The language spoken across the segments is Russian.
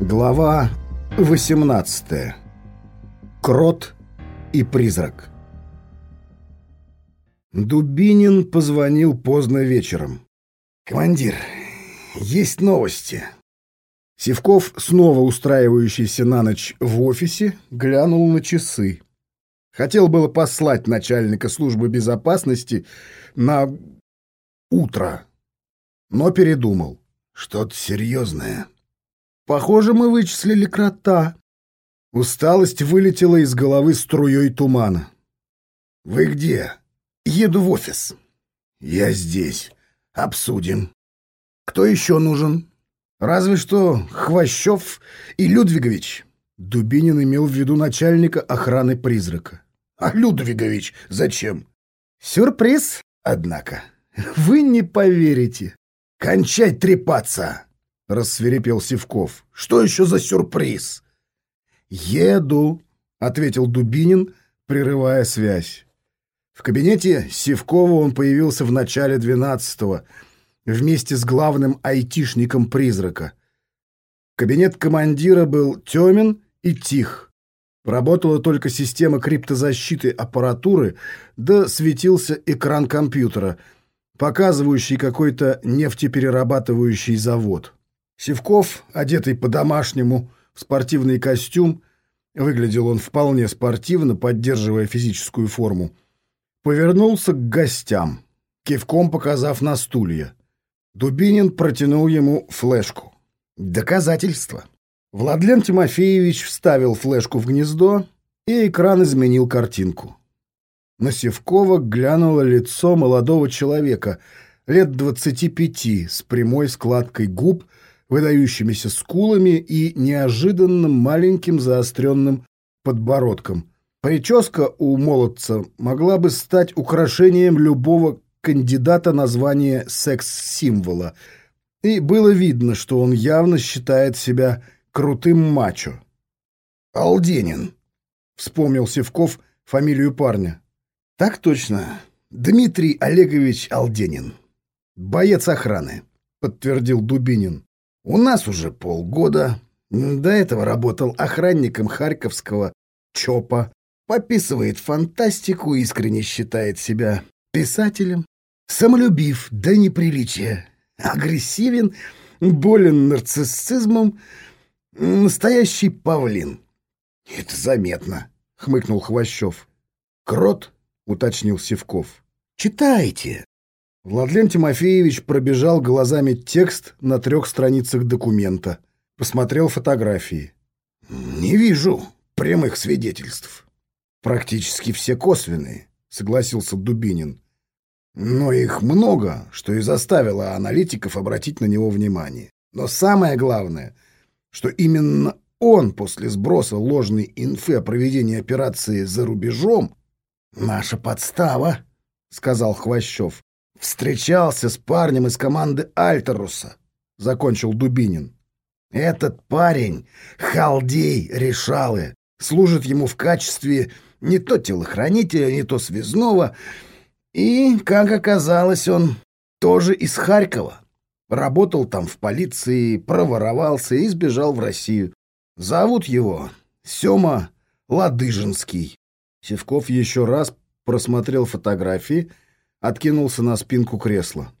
Глава 18. Крот и призрак. Дубинин позвонил поздно вечером. «Командир, есть новости». Севков, снова устраивающийся на ночь в офисе, глянул на часы. Хотел было послать начальника службы безопасности на утро, но передумал. Что-то серьезное. Похоже, мы вычислили крота. Усталость вылетела из головы струей тумана. «Вы где?» «Еду в офис». «Я здесь. Обсудим». «Кто еще нужен?» «Разве что Хвощев и Людвигович». Дубинин имел в виду начальника охраны призрака. «А Людвигович зачем?» «Сюрприз, однако. Вы не поверите». «Кончай трепаться!» — рассверепел Сивков. «Что еще за сюрприз?» «Еду», — ответил Дубинин, прерывая связь. В кабинете Сивкова он появился в начале двенадцатого вместе с главным айтишником призрака. Кабинет командира был темен и тих. Работала только система криптозащиты аппаратуры, да светился экран компьютера — показывающий какой-то нефтеперерабатывающий завод. Севков, одетый по-домашнему в спортивный костюм, выглядел он вполне спортивно, поддерживая физическую форму, повернулся к гостям, кивком показав на стулья. Дубинин протянул ему флешку. Доказательство. Владлен Тимофеевич вставил флешку в гнездо, и экран изменил картинку. На Севкова глянуло лицо молодого человека, лет двадцати пяти, с прямой складкой губ, выдающимися скулами и неожиданно маленьким заостренным подбородком. Прическа у молодца могла бы стать украшением любого кандидата на звание секс-символа, и было видно, что он явно считает себя крутым мачо. «Алденин», — вспомнил Севков фамилию парня. Так точно. Дмитрий Олегович Алденин. Боец охраны, подтвердил Дубинин. У нас уже полгода. До этого работал охранником Харьковского ЧОПа. Пописывает фантастику, искренне считает себя писателем. Самолюбив до неприличия. Агрессивен, болен нарциссизмом. Настоящий павлин. Это заметно, хмыкнул Хвощев. Крот уточнил Севков. «Читайте!» Владлен Тимофеевич пробежал глазами текст на трех страницах документа. Посмотрел фотографии. «Не вижу прямых свидетельств. Практически все косвенные», — согласился Дубинин. «Но их много, что и заставило аналитиков обратить на него внимание. Но самое главное, что именно он после сброса ложной инфы о проведении операции за рубежом «Наша подстава», — сказал Хвощев. «Встречался с парнем из команды Альтеруса», — закончил Дубинин. «Этот парень — халдей решалы, служит ему в качестве не то телохранителя, не то связного, и, как оказалось, он тоже из Харькова. Работал там в полиции, проворовался и сбежал в Россию. Зовут его Сёма Ладыжинский. Севков еще раз просмотрел фотографии, откинулся на спинку кресла.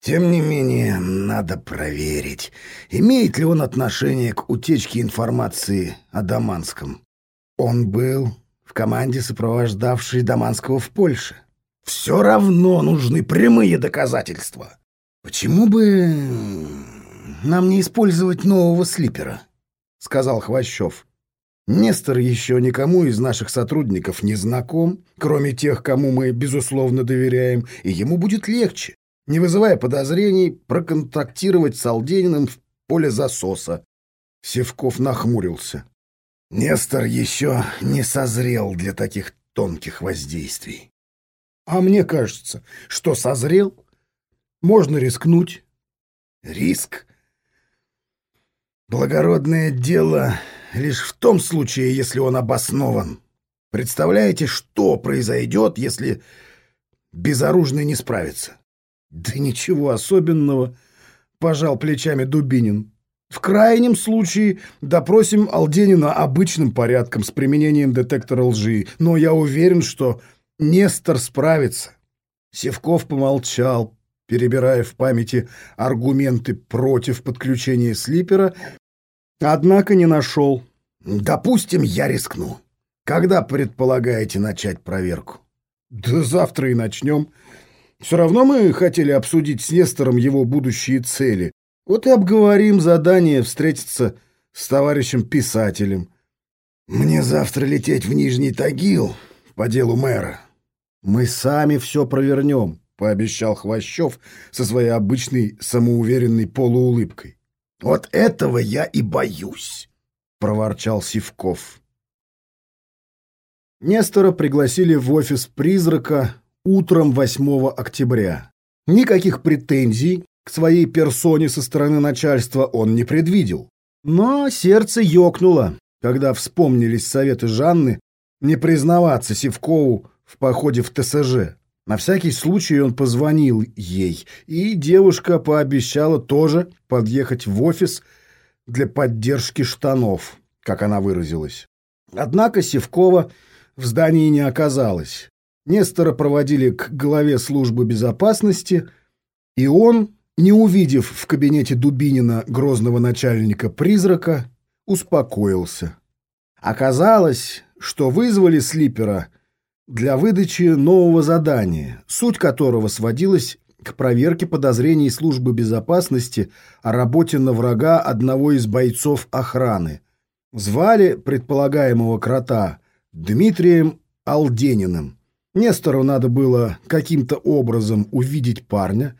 Тем не менее, надо проверить, имеет ли он отношение к утечке информации о Даманском. Он был в команде, сопровождавшей Даманского в Польше. Все равно нужны прямые доказательства. Почему бы нам не использовать нового слипера? Сказал Хвощев. Нестор еще никому из наших сотрудников не знаком, кроме тех, кому мы, безусловно, доверяем, и ему будет легче, не вызывая подозрений, проконтактировать с Алдениным в поле засоса. Севков нахмурился. Нестор еще не созрел для таких тонких воздействий. А мне кажется, что созрел. Можно рискнуть. Риск? Благородное дело лишь в том случае, если он обоснован. Представляете, что произойдет, если безоружный не справится? Да ничего особенного, пожал плечами Дубинин. В крайнем случае допросим Алденина обычным порядком с применением детектора лжи, но я уверен, что Нестор справится. Севков помолчал, перебирая в памяти аргументы против подключения слипера, однако не нашел. «Допустим, я рискну. Когда предполагаете начать проверку?» «Да завтра и начнем. Все равно мы хотели обсудить с Нестором его будущие цели. Вот и обговорим задание встретиться с товарищем-писателем. Мне завтра лететь в Нижний Тагил по делу мэра. Мы сами все провернем, пообещал Хвощев со своей обычной самоуверенной полуулыбкой. Вот этого я и боюсь, проворчал Сивков. Нестора пригласили в офис призрака утром 8 октября. Никаких претензий к своей персоне со стороны начальства он не предвидел. Но сердце ёкнуло, когда вспомнились советы Жанны не признаваться Севкову в походе в ТСЖ. На всякий случай он позвонил ей, и девушка пообещала тоже подъехать в офис для поддержки штанов, как она выразилась. Однако Севкова в здании не оказалось. Нестора проводили к главе службы безопасности, и он не увидев в кабинете Дубинина грозного начальника-призрака, успокоился. Оказалось, что вызвали Слипера для выдачи нового задания, суть которого сводилась к проверке подозрений службы безопасности о работе на врага одного из бойцов охраны. Звали предполагаемого крота Дмитрием Алдениным. Нестору надо было каким-то образом увидеть парня,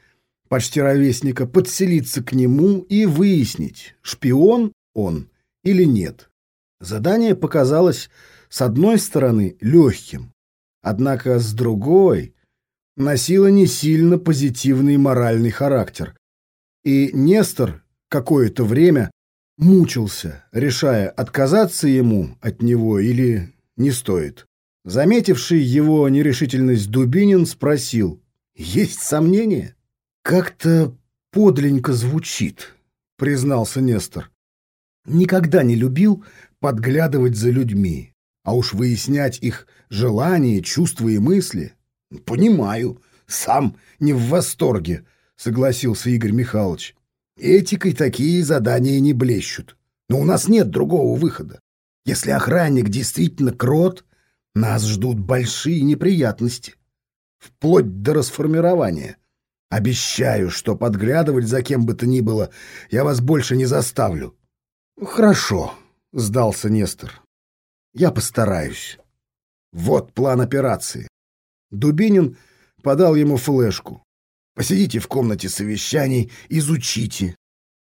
почти ровесника, подселиться к нему и выяснить, шпион он или нет. Задание показалось, с одной стороны, легким, однако с другой носило не сильно позитивный моральный характер. И Нестор какое-то время мучился, решая, отказаться ему от него или не стоит. Заметивший его нерешительность Дубинин спросил, «Есть сомнения?» «Как-то подленько звучит», — признался Нестор. «Никогда не любил подглядывать за людьми, а уж выяснять их желания, чувства и мысли. Понимаю, сам не в восторге», — согласился Игорь Михайлович. «Этикой такие задания не блещут. Но у нас нет другого выхода. Если охранник действительно крот, нас ждут большие неприятности, вплоть до расформирования». Обещаю, что подглядывать за кем бы то ни было я вас больше не заставлю. Хорошо, сдался Нестор. Я постараюсь. Вот план операции. Дубинин подал ему флешку. Посидите в комнате совещаний, изучите.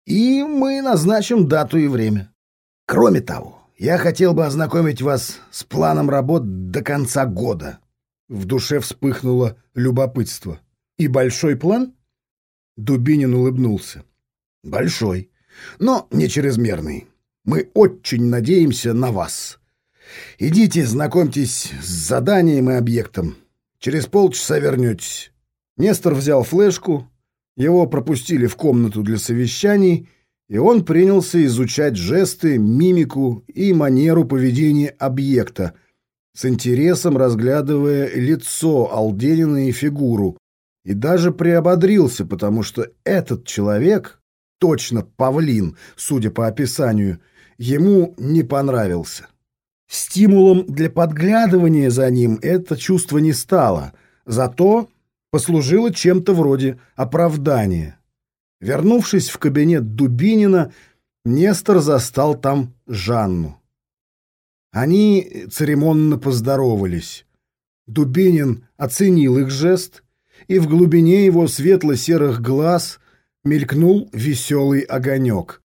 И мы назначим дату и время. Кроме того, я хотел бы ознакомить вас с планом работ до конца года. В душе вспыхнуло любопытство. И большой план? Дубинин улыбнулся. Большой, но не чрезмерный. Мы очень надеемся на вас. Идите, знакомьтесь с заданием и объектом. Через полчаса вернетесь. Нестор взял флешку, его пропустили в комнату для совещаний, и он принялся изучать жесты, мимику и манеру поведения объекта, с интересом разглядывая лицо Алденина и фигуру, и даже приободрился, потому что этот человек, точно павлин, судя по описанию, ему не понравился. Стимулом для подглядывания за ним это чувство не стало, зато послужило чем-то вроде оправдания. Вернувшись в кабинет Дубинина, Нестор застал там Жанну. Они церемонно поздоровались. Дубинин оценил их жест и в глубине его светло-серых глаз мелькнул веселый огонек.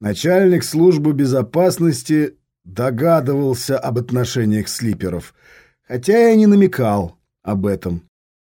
Начальник службы безопасности догадывался об отношениях слиперов, хотя и не намекал об этом.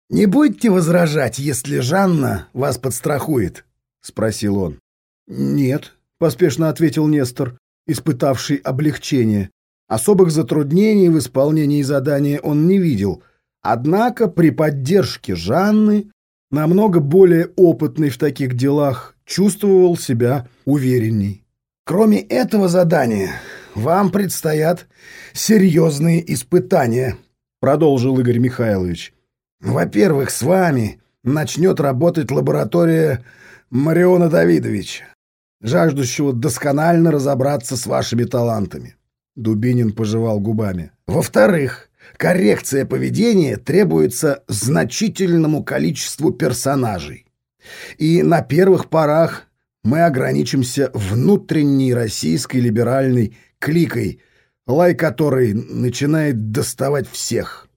«Не будете возражать, если Жанна вас подстрахует?» — спросил он. «Нет», — поспешно ответил Нестор, испытавший облегчение. Особых затруднений в исполнении задания он не видел — Однако при поддержке Жанны, намного более опытной в таких делах, чувствовал себя уверенней. Кроме этого задания, вам предстоят серьезные испытания, продолжил Игорь Михайлович. Во-первых, с вами начнет работать лаборатория Мариона Давидовича, жаждущего досконально разобраться с вашими талантами. Дубинин пожевал губами. Во-вторых, коррекция поведения требуется значительному количеству персонажей. И на первых порах мы ограничимся внутренней российской либеральной кликой, лай которой начинает доставать всех.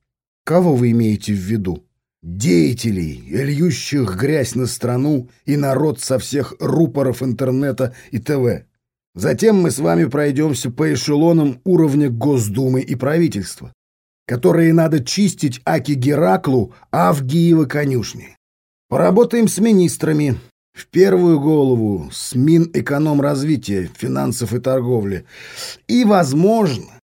Кого вы имеете в виду? Деятелей, льющих грязь на страну и народ со всех рупоров интернета и ТВ. Затем мы с вами пройдемся по эшелонам уровня Госдумы и правительства, которые надо чистить Аки Гераклу, Авгиева конюшни. Поработаем с министрами. В первую голову с Минэкономразвития, финансов и торговли. И, возможно,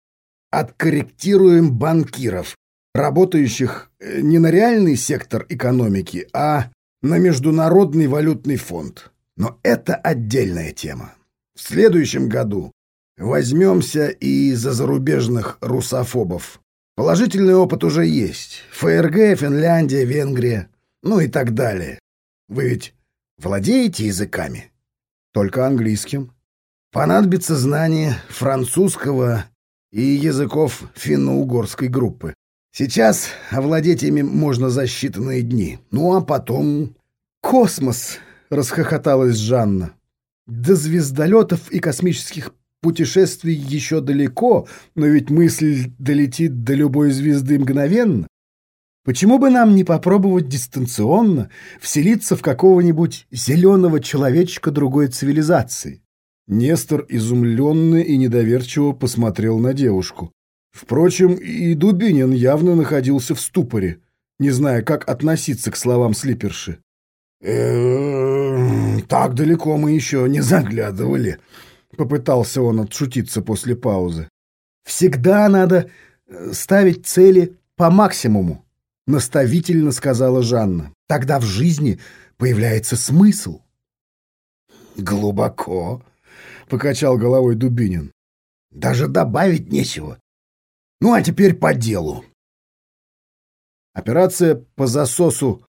откорректируем банкиров, работающих э, не на реальный сектор экономики, а на Международный валютный фонд. Но это отдельная тема. В следующем году возьмемся и за зарубежных русофобов. Положительный опыт уже есть. ФРГ, Финляндия, Венгрия, ну и так далее. Вы ведь владеете языками? Только английским. Понадобится знание французского и языков финно-угорской группы. Сейчас овладеть ими можно за считанные дни. Ну а потом... «Космос!» — расхохоталась Жанна. До звездолетов и космических путешествий еще далеко, но ведь мысль долетит до любой звезды мгновенно. Почему бы нам не попробовать дистанционно вселиться в какого-нибудь зеленого человечка другой цивилизации? Нестор изумленно и недоверчиво посмотрел на девушку. Впрочем, и Дубинин явно находился в ступоре, не зная, как относиться к словам слиперши. Э, так далеко мы еще не заглядывали», — попытался он отшутиться после паузы. «Всегда надо э, ставить цели по максимуму», — наставительно сказала Жанна. «Тогда в жизни появляется смысл». «Глубоко», — покачал головой Дубинин. «Даже добавить нечего. Ну, а теперь по делу». Операция по засосу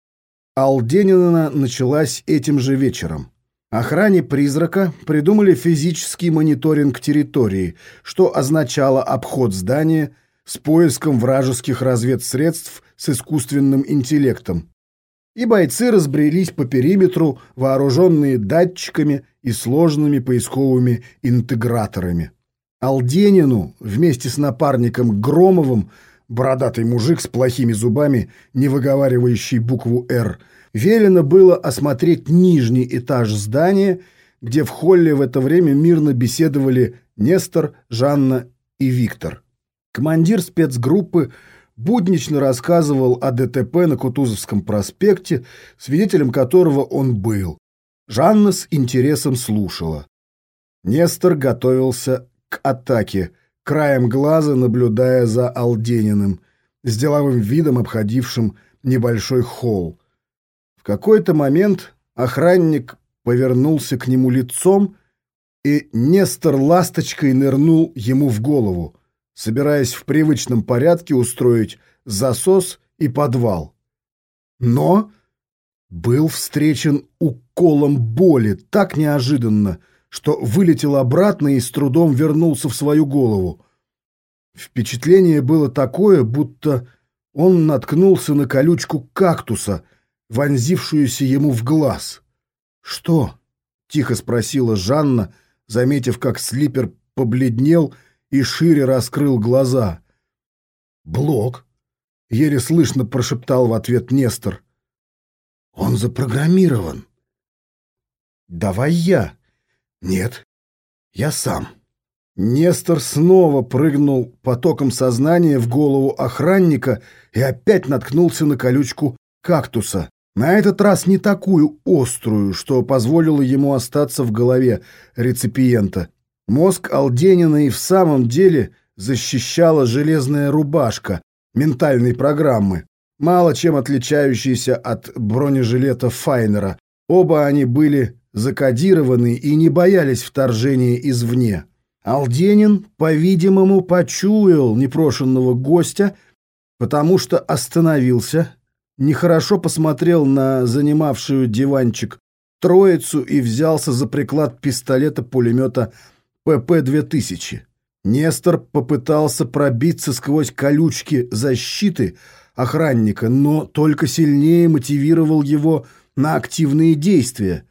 Алденина началась этим же вечером. Охране «Призрака» придумали физический мониторинг территории, что означало обход здания с поиском вражеских разведсредств с искусственным интеллектом. И бойцы разбрелись по периметру, вооруженные датчиками и сложными поисковыми интеграторами. Алденину вместе с напарником Громовым бородатый мужик с плохими зубами, не выговаривающий букву «Р», велено было осмотреть нижний этаж здания, где в холле в это время мирно беседовали Нестор, Жанна и Виктор. Командир спецгруппы буднично рассказывал о ДТП на Кутузовском проспекте, свидетелем которого он был. Жанна с интересом слушала. Нестор готовился к атаке – краем глаза наблюдая за Алдениным, с деловым видом обходившим небольшой холл. В какой-то момент охранник повернулся к нему лицом, и Нестор ласточкой нырнул ему в голову, собираясь в привычном порядке устроить засос и подвал. Но был встречен уколом боли так неожиданно, что вылетел обратно и с трудом вернулся в свою голову. Впечатление было такое, будто он наткнулся на колючку кактуса, вонзившуюся ему в глаз. «Что?» — тихо спросила Жанна, заметив, как слипер побледнел и шире раскрыл глаза. «Блок», — еле слышно прошептал в ответ Нестор. «Он запрограммирован». «Давай я», нет, я сам. Нестор снова прыгнул потоком сознания в голову охранника и опять наткнулся на колючку кактуса. На этот раз не такую острую, что позволило ему остаться в голове реципиента. Мозг Алденина и в самом деле защищала железная рубашка ментальной программы, мало чем отличающаяся от бронежилета Файнера. Оба они были закодированы и не боялись вторжения извне. Алденин, по-видимому, почуял непрошенного гостя, потому что остановился, нехорошо посмотрел на занимавшую диванчик троицу и взялся за приклад пистолета-пулемета ПП-2000. Нестор попытался пробиться сквозь колючки защиты охранника, но только сильнее мотивировал его на активные действия.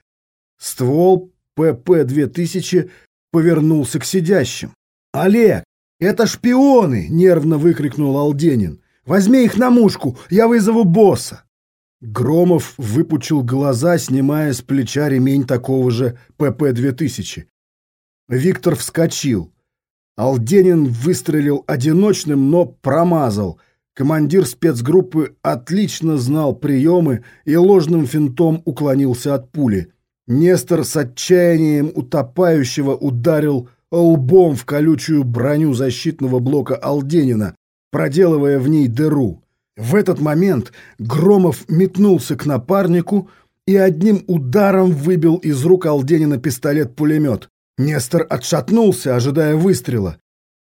Ствол ПП-2000 повернулся к сидящим. «Олег, это шпионы!» — нервно выкрикнул Алденин. «Возьми их на мушку, я вызову босса!» Громов выпучил глаза, снимая с плеча ремень такого же ПП-2000. Виктор вскочил. Алденин выстрелил одиночным, но промазал. Командир спецгруппы отлично знал приемы и ложным финтом уклонился от пули. Нестор с отчаянием утопающего ударил лбом в колючую броню защитного блока Алденина, проделывая в ней дыру. В этот момент Громов метнулся к напарнику и одним ударом выбил из рук Алденина пистолет-пулемет. Нестор отшатнулся, ожидая выстрела.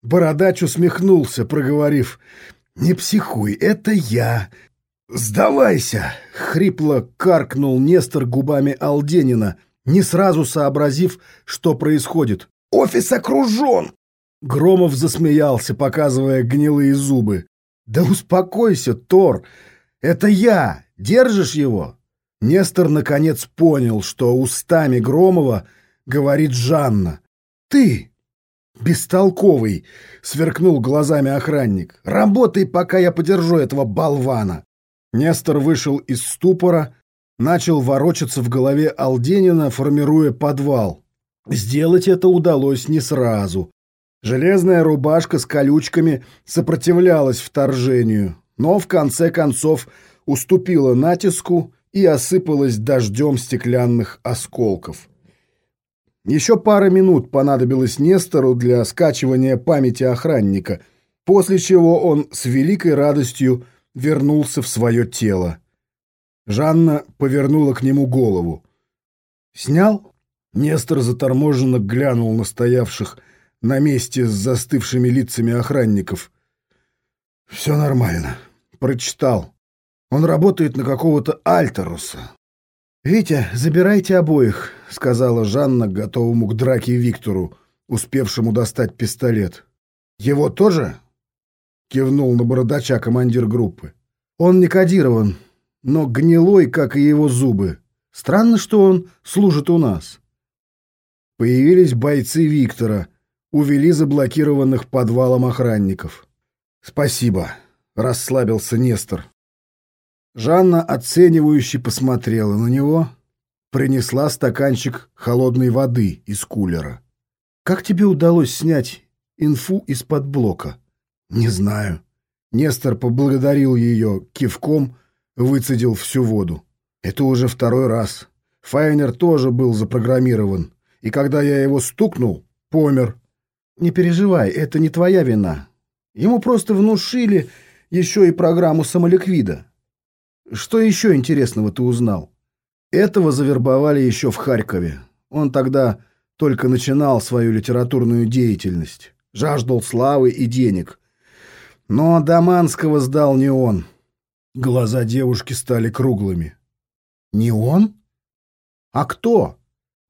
Бородач усмехнулся, проговорив «Не психуй, это я». «Сдавайся!» — хрипло каркнул Нестор губами Алденина, не сразу сообразив, что происходит. «Офис окружен!» Громов засмеялся, показывая гнилые зубы. «Да успокойся, Тор! Это я! Держишь его?» Нестор наконец понял, что устами Громова говорит Жанна. «Ты, бестолковый!» — сверкнул глазами охранник. «Работай, пока я подержу этого болвана!» Нестор вышел из ступора, начал ворочаться в голове Алденина, формируя подвал. Сделать это удалось не сразу. Железная рубашка с колючками сопротивлялась вторжению, но в конце концов уступила натиску и осыпалась дождем стеклянных осколков. Еще пара минут понадобилось Нестору для скачивания памяти охранника, после чего он с великой радостью вернулся в свое тело. Жанна повернула к нему голову. «Снял?» Нестор заторможенно глянул на стоявших на месте с застывшими лицами охранников. «Все нормально. Прочитал. Он работает на какого-то Альтеруса. «Витя, забирайте обоих», — сказала Жанна, готовому к драке Виктору, успевшему достать пистолет. «Его тоже?» — кивнул на бородача командир группы. «Он не кодирован, но гнилой, как и его зубы. Странно, что он служит у нас». Появились бойцы Виктора, увели заблокированных подвалом охранников. «Спасибо», — расслабился Нестор. Жанна оценивающе посмотрела на него, принесла стаканчик холодной воды из кулера. «Как тебе удалось снять инфу из-под блока?» «Не знаю». Нестор поблагодарил ее кивком, выцедил всю воду. «Это уже второй раз. Файнер тоже был запрограммирован, и когда я его стукнул, помер». «Не переживай, это не твоя вина. Ему просто внушили еще и программу самоликвида. Что еще интересного ты узнал? Этого завербовали еще в Харькове. Он тогда только начинал свою литературную деятельность. Жаждал славы и денег. Но Даманского сдал не он. Глаза девушки стали круглыми. Не он? А кто?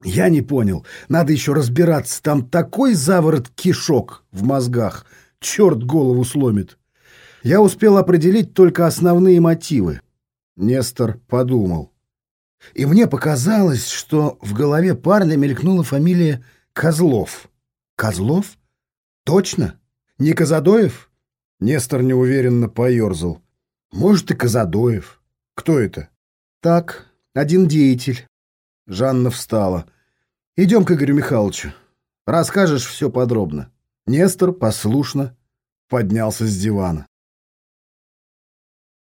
Я не понял. Надо еще разбираться. Там такой заворот кишок в мозгах. Черт голову сломит. Я успел определить только основные мотивы. Нестор подумал. И мне показалось, что в голове парня мелькнула фамилия Козлов. Козлов? Точно? Не Казадоев? Нестор неуверенно поерзал. Может, и Казадоев. Кто это? Так, один деятель. Жанна встала. Идем к Игорю Михайловичу. Расскажешь все подробно. Нестор послушно поднялся с дивана.